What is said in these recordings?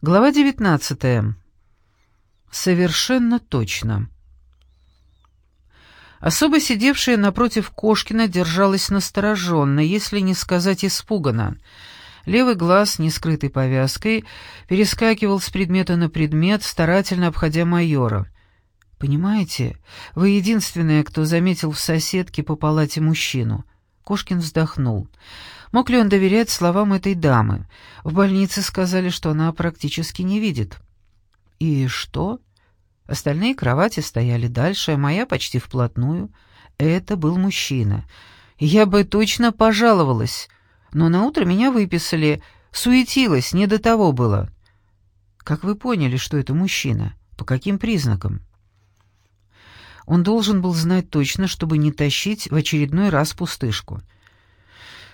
Глава 19. Совершенно точно. Особо сидевшая напротив Кошкина держалась настороженно, если не сказать испуганно. Левый глаз, не скрытый повязкой, перескакивал с предмета на предмет, старательно обходя майора. «Понимаете, вы единственная, кто заметил в соседке по палате мужчину». Кошкин вздохнул. Мог ли он доверять словам этой дамы? В больнице сказали, что она практически не видит. И что? Остальные кровати стояли дальше, а моя почти вплотную. Это был мужчина. Я бы точно пожаловалась, но на утро меня выписали, суетилась, не до того было. Как вы поняли, что это мужчина? По каким признакам? Он должен был знать точно, чтобы не тащить в очередной раз пустышку.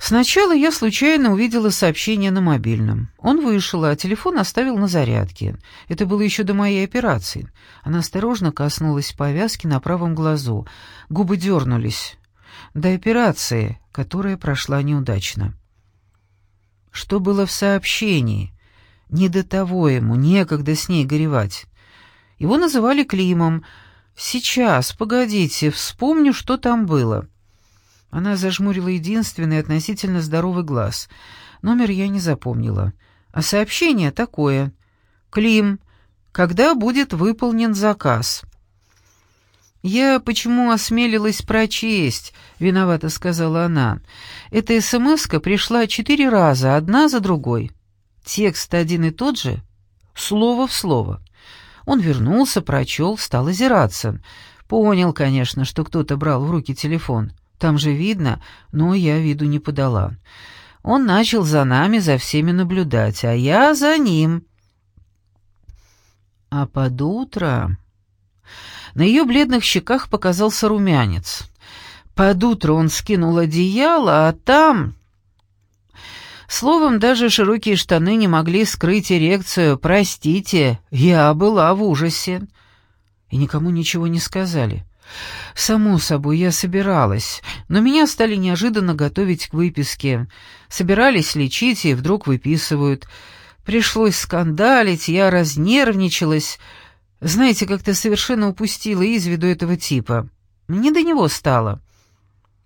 Сначала я случайно увидела сообщение на мобильном. Он вышел, а телефон оставил на зарядке. Это было еще до моей операции. Она осторожно коснулась повязки на правом глазу. Губы дернулись. До операции, которая прошла неудачно. Что было в сообщении? Не до того ему, некогда с ней горевать. Его называли Климом. Сейчас, погодите, вспомню, что там было. Она зажмурила единственный относительно здоровый глаз. Номер я не запомнила. А сообщение такое. «Клим, когда будет выполнен заказ?» «Я почему осмелилась прочесть?» — виновата сказала она. «Эта смс пришла четыре раза, одна за другой. Текст один и тот же, слово в слово». Он вернулся, прочел, стал озираться. Понял, конечно, что кто-то брал в руки телефон. Там же видно, но я виду не подала. Он начал за нами, за всеми наблюдать, а я за ним. А под утро... На ее бледных щеках показался румянец. Под утро он скинул одеяло, а там... Словом, даже широкие штаны не могли скрыть эрекцию. «Простите, я была в ужасе». И никому ничего не сказали. «Само собой, я собиралась, но меня стали неожиданно готовить к выписке. Собирались лечить, и вдруг выписывают. Пришлось скандалить, я разнервничалась. Знаете, как-то совершенно упустила из виду этого типа. Не до него стало».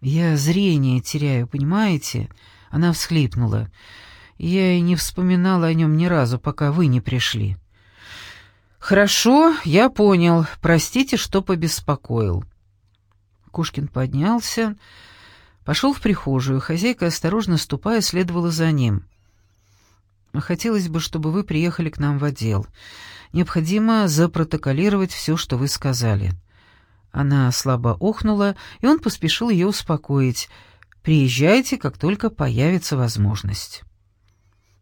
«Я зрение теряю, понимаете?» Она всхлипнула. «Я и не вспоминала о нем ни разу, пока вы не пришли». «Хорошо, я понял. Простите, что побеспокоил». Кушкин поднялся, пошел в прихожую. Хозяйка, осторожно ступая, следовала за ним. «Хотелось бы, чтобы вы приехали к нам в отдел. Необходимо запротоколировать все, что вы сказали». Она слабо охнула, и он поспешил ее успокоить. «Приезжайте, как только появится возможность».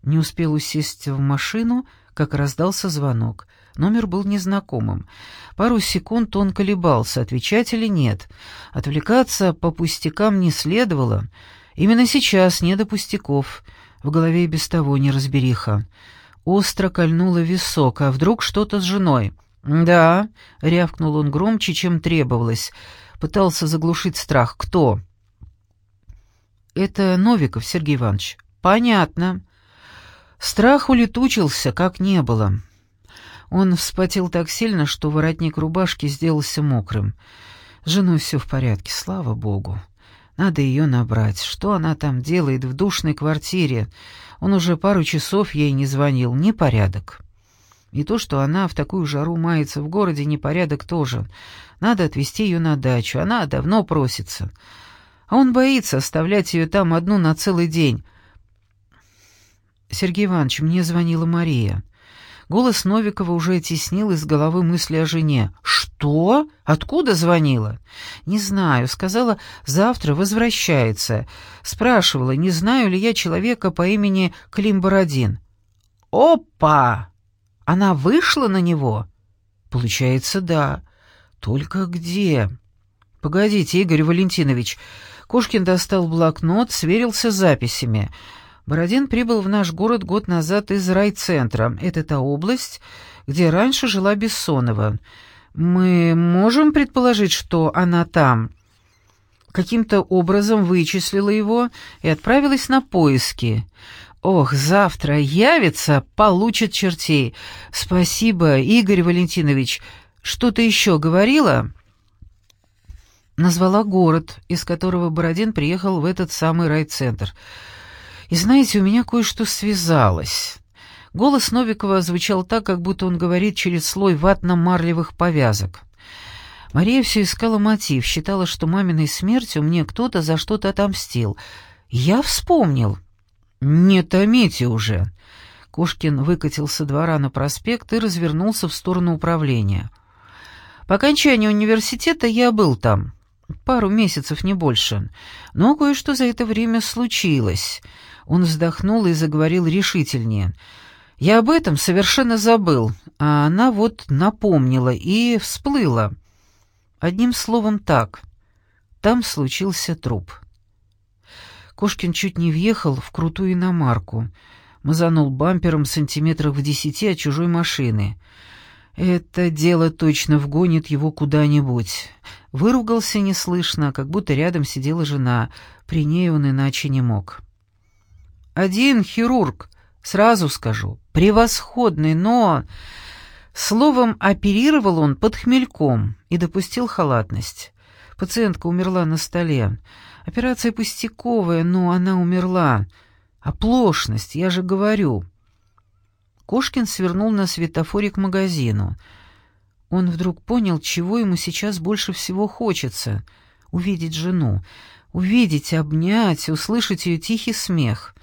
Не успел усесть в машину, как раздался звонок. Номер был незнакомым. Пару секунд он колебался, отвечать или нет. Отвлекаться по пустякам не следовало. Именно сейчас не до пустяков. В голове и без того неразбериха. Остро кольнуло висок, а вдруг что-то с женой. «Да», — рявкнул он громче, чем требовалось. Пытался заглушить страх. «Кто?» «Это Новиков, Сергей Иванович». «Понятно». Страх улетучился, как не было. Он вспотел так сильно, что воротник рубашки сделался мокрым. С женой все в порядке, слава богу. Надо ее набрать. Что она там делает в душной квартире? Он уже пару часов ей не звонил. Непорядок. И то, что она в такую жару мается в городе, непорядок тоже. Надо отвезти ее на дачу. Она давно просится. А он боится оставлять ее там одну на целый день. Сергей Иванович, мне звонила Мария. Голос Новикова уже теснил из головы мысли о жене. «Что? Откуда звонила?» «Не знаю. Сказала, завтра возвращается. Спрашивала, не знаю ли я человека по имени Клим Бородин». «Опа! Она вышла на него?» «Получается, да. Только где?» «Погодите, Игорь Валентинович». Кошкин достал блокнот, сверился с записями. Бородин прибыл в наш город год назад из райцентра. Это та область, где раньше жила Бессонова. Мы можем предположить, что она там каким-то образом вычислила его и отправилась на поиски. Ох, завтра явится, получит чертей. Спасибо, Игорь Валентинович. Что ты еще говорила?» Назвала город, из которого Бородин приехал в этот самый райцентр. И знаете, у меня кое-что связалось. Голос Новикова звучал так, как будто он говорит через слой ватно-марлевых повязок. Мария все искала мотив, считала, что маминой смертью мне кто-то за что-то отомстил. Я вспомнил. «Не томите уже». Кошкин выкатил со двора на проспект и развернулся в сторону управления. По окончании университета я был там. Пару месяцев, не больше. Но кое-что за это время случилось. Он вздохнул и заговорил решительнее. Я об этом совершенно забыл, а она вот напомнила и всплыла. Одним словом так. Там случился труп. Кошкин чуть не въехал в крутую иномарку. Мазанул бампером сантиметрах в десяти от чужой машины. Это дело точно вгонит его куда-нибудь. Выругался неслышно, как будто рядом сидела жена. При ней он иначе не мог. «Один хирург, сразу скажу, превосходный, но...» Словом, оперировал он под хмельком и допустил халатность. Пациентка умерла на столе. Операция пустяковая, но она умерла. Оплошность, я же говорю. Кошкин свернул на светофоре к магазину. Он вдруг понял, чего ему сейчас больше всего хочется — увидеть жену, увидеть, обнять, услышать ее тихий смех.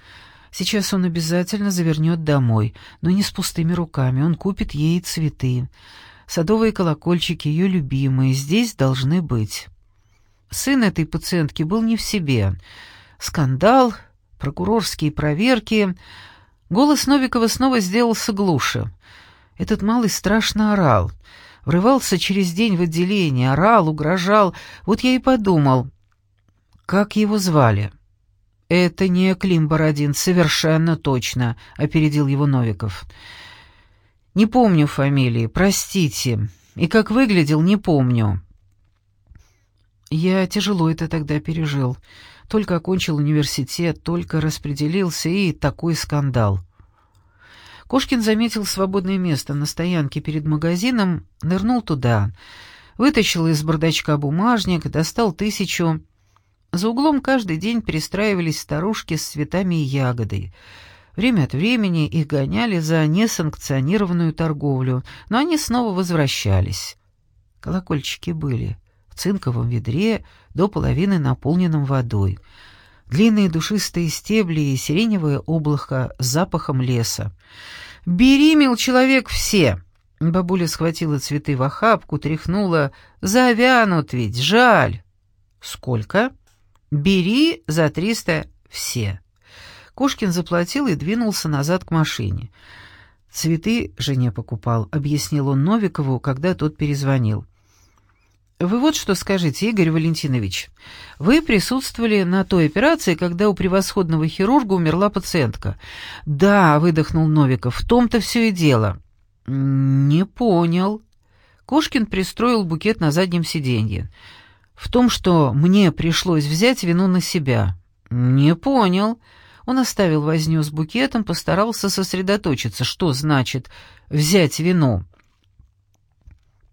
Сейчас он обязательно завернет домой, но не с пустыми руками, он купит ей цветы. Садовые колокольчики, ее любимые, здесь должны быть. Сын этой пациентки был не в себе. Скандал, прокурорские проверки — Голос Новикова снова сделался глуше. Этот малый страшно орал. Врывался через день в отделение, орал, угрожал. Вот я и подумал, как его звали. «Это не Клим Бородин, совершенно точно», — опередил его Новиков. «Не помню фамилии, простите. И как выглядел, не помню». Я тяжело это тогда пережил. Только окончил университет, только распределился, и такой скандал. Кошкин заметил свободное место на стоянке перед магазином, нырнул туда, вытащил из бардачка бумажник, достал тысячу. За углом каждый день перестраивались старушки с цветами и ягодой. Время от времени их гоняли за несанкционированную торговлю, но они снова возвращались. Колокольчики были в цинковом ведре, до половины наполненном водой. Длинные душистые стебли и сиреневое облако с запахом леса. «Бери, мил человек, все!» Бабуля схватила цветы в охапку, тряхнула. «Завянут ведь, жаль!» «Сколько?» «Бери за триста все». Кошкин заплатил и двинулся назад к машине. «Цветы жене покупал», — объяснил он Новикову, когда тот перезвонил. Вы вот что скажите, Игорь Валентинович. Вы присутствовали на той операции, когда у превосходного хирурга умерла пациентка. Да, выдохнул Новиков. В том-то все и дело. Не понял. Кошкин пристроил букет на заднем сиденье. В том, что мне пришлось взять вину на себя. Не понял. Он оставил возню с букетом, постарался сосредоточиться. Что значит взять вину?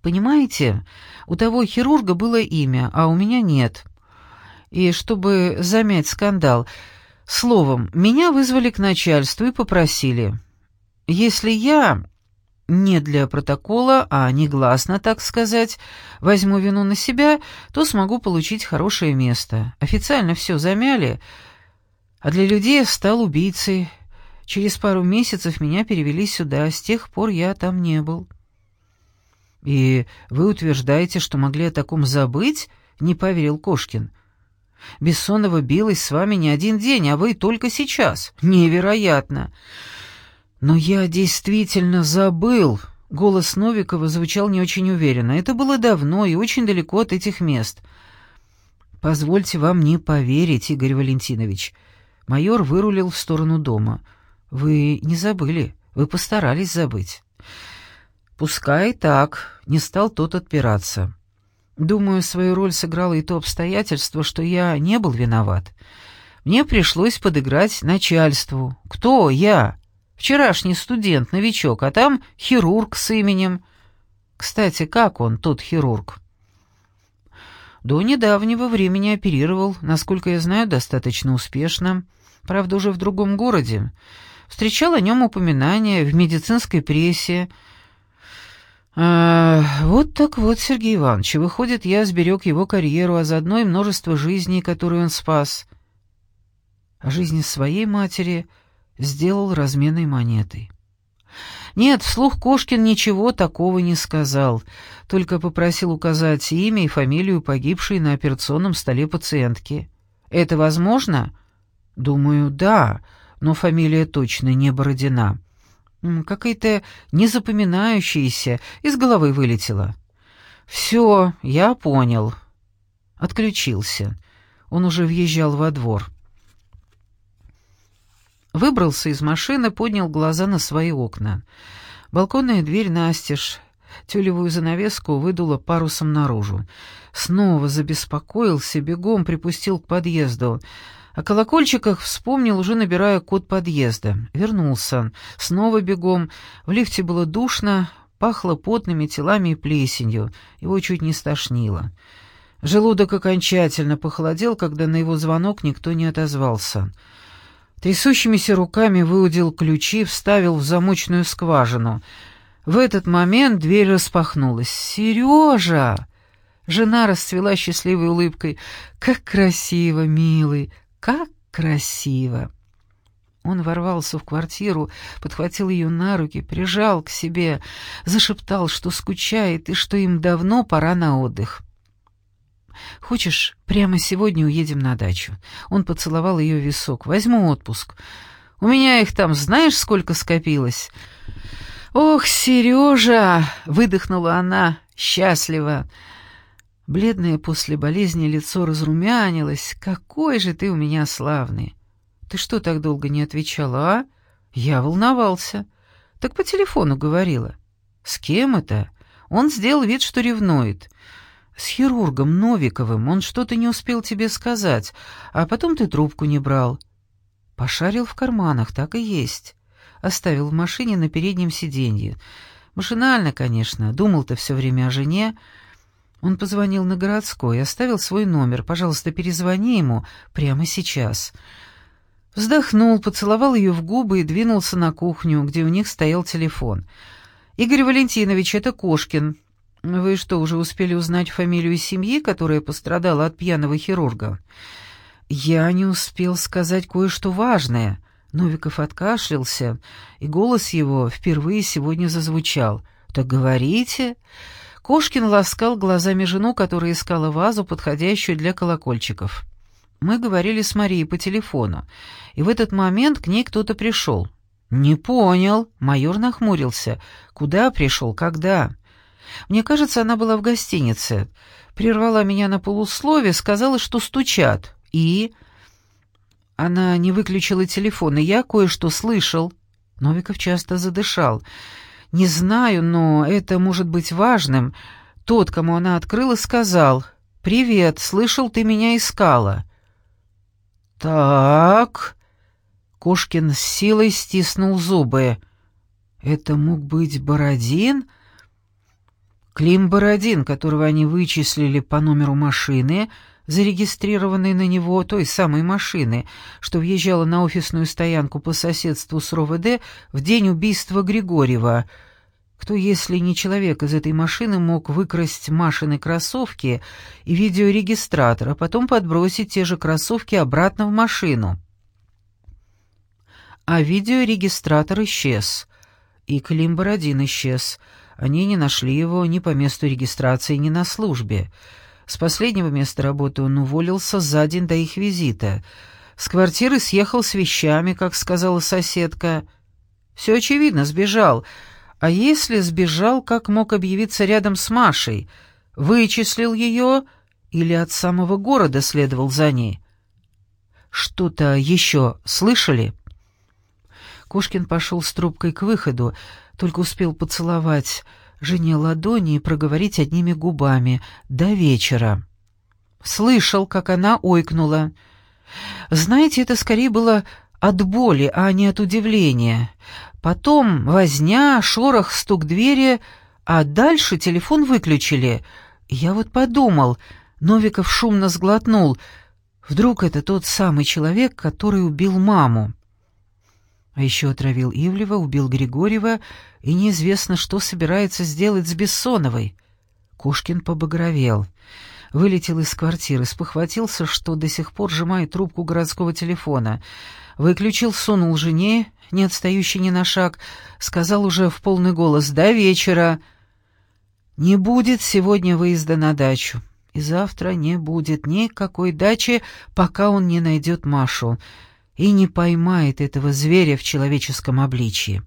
Понимаете, у того хирурга было имя, а у меня нет. И чтобы замять скандал, словом, меня вызвали к начальству и попросили. Если я, не для протокола, а негласно, так сказать, возьму вину на себя, то смогу получить хорошее место. Официально все замяли, а для людей я стал убийцей. Через пару месяцев меня перевели сюда, с тех пор я там не был. «И вы утверждаете, что могли о таком забыть?» — не поверил Кошкин. «Бессонова билась с вами не один день, а вы только сейчас. Невероятно!» «Но я действительно забыл!» — голос Новикова звучал не очень уверенно. «Это было давно и очень далеко от этих мест». «Позвольте вам не поверить, Игорь Валентинович». Майор вырулил в сторону дома. «Вы не забыли, вы постарались забыть». Пускай так, не стал тот отпираться. Думаю, свою роль сыграло и то обстоятельство, что я не был виноват. Мне пришлось подыграть начальству. Кто я? Вчерашний студент-новичок, а там хирург с именем. Кстати, как он, тот хирург? До недавнего времени оперировал, насколько я знаю, достаточно успешно. Правда, уже в другом городе. Встречал о нем упоминания в медицинской прессе. А, вот так вот, Сергей Иванович, выходит, я сберег его карьеру, а заодно и множество жизней, которые он спас. А жизни своей матери сделал разменной монетой. Нет, вслух Кошкин ничего такого не сказал, только попросил указать имя и фамилию погибшей на операционном столе пациентки. Это возможно? Думаю, да, но фамилия точно не Бородина. Какая-то незапоминающаяся, из головы вылетела. «Все, я понял». Отключился. Он уже въезжал во двор. Выбрался из машины, поднял глаза на свои окна. Балконная дверь настежь, тюлевую занавеску выдуло парусом наружу. Снова забеспокоился, бегом припустил к подъезду. О колокольчиках вспомнил, уже набирая код подъезда. Вернулся. Снова бегом. В лифте было душно, пахло потными телами и плесенью. Его чуть не стошнило. Желудок окончательно похолодел, когда на его звонок никто не отозвался. Трясущимися руками выудил ключи, вставил в замочную скважину. В этот момент дверь распахнулась. «Сережа!» Жена расцвела счастливой улыбкой. «Как красиво, милый! Как красиво!» Он ворвался в квартиру, подхватил ее на руки, прижал к себе, зашептал, что скучает и что им давно пора на отдых. Хочешь, прямо сегодня уедем на дачу?» Он поцеловал ее висок. «Возьму отпуск. У меня их там знаешь, сколько скопилось?» «Ох, Сережа!» — выдохнула она, счастливо. Бледное после болезни лицо разрумянилось. «Какой же ты у меня славный!» «Ты что так долго не отвечала, а?» «Я волновался». «Так по телефону говорила». «С кем это?» Он сделал вид, что ревнует. «С хирургом Новиковым он что-то не успел тебе сказать, а потом ты трубку не брал». Пошарил в карманах, так и есть. Оставил в машине на переднем сиденье. Машинально, конечно, думал-то все время о жене. Он позвонил на городской, оставил свой номер. «Пожалуйста, перезвони ему прямо сейчас». Вздохнул, поцеловал ее в губы и двинулся на кухню, где у них стоял телефон. «Игорь Валентинович, это Кошкин. «Вы что, уже успели узнать фамилию семьи, которая пострадала от пьяного хирурга?» «Я не успел сказать кое-что важное». Новиков откашлялся, и голос его впервые сегодня зазвучал. «Так говорите?» Кошкин ласкал глазами жену, которая искала вазу, подходящую для колокольчиков. Мы говорили с Марией по телефону, и в этот момент к ней кто-то пришел. «Не понял», — майор нахмурился. «Куда пришел? Когда?» Мне кажется, она была в гостинице. Прервала меня на полуслове, сказала, что стучат. И... Она не выключила телефон, и я кое-что слышал. Новиков часто задышал. «Не знаю, но это может быть важным. Тот, кому она открыла, сказал, «Привет, слышал, ты меня искала». «Так...» Кошкин с силой стиснул зубы. «Это мог быть Бородин?» Клим Бородин, которого они вычислили по номеру машины, зарегистрированной на него той самой машины, что въезжала на офисную стоянку по соседству с РОВД в день убийства Григорьева. Кто, если не человек из этой машины, мог выкрасть Машины кроссовки и видеорегистратор, а потом подбросить те же кроссовки обратно в машину? А видеорегистратор исчез, и Клим Бородин исчез — они не нашли его ни по месту регистрации, ни на службе. С последнего места работы он уволился за день до их визита. С квартиры съехал с вещами, как сказала соседка. Все очевидно, сбежал. А если сбежал, как мог объявиться рядом с Машей? Вычислил ее или от самого города следовал за ней? Что-то еще слышали?» Кошкин пошел с трубкой к выходу, только успел поцеловать жене ладони и проговорить одними губами «до вечера». Слышал, как она ойкнула. Знаете, это скорее было от боли, а не от удивления. Потом возня, шорох, стук двери, а дальше телефон выключили. Я вот подумал, Новиков шумно сглотнул. Вдруг это тот самый человек, который убил маму. А еще отравил Ивлева, убил Григорьева, и неизвестно, что собирается сделать с Бессоновой. Кошкин побагровел. Вылетел из квартиры, спохватился, что до сих пор сжимает трубку городского телефона. Выключил, сунул жене, не отстающий ни на шаг, сказал уже в полный голос «До вечера!» «Не будет сегодня выезда на дачу, и завтра не будет никакой дачи, пока он не найдет Машу» и не поймает этого зверя в человеческом обличье.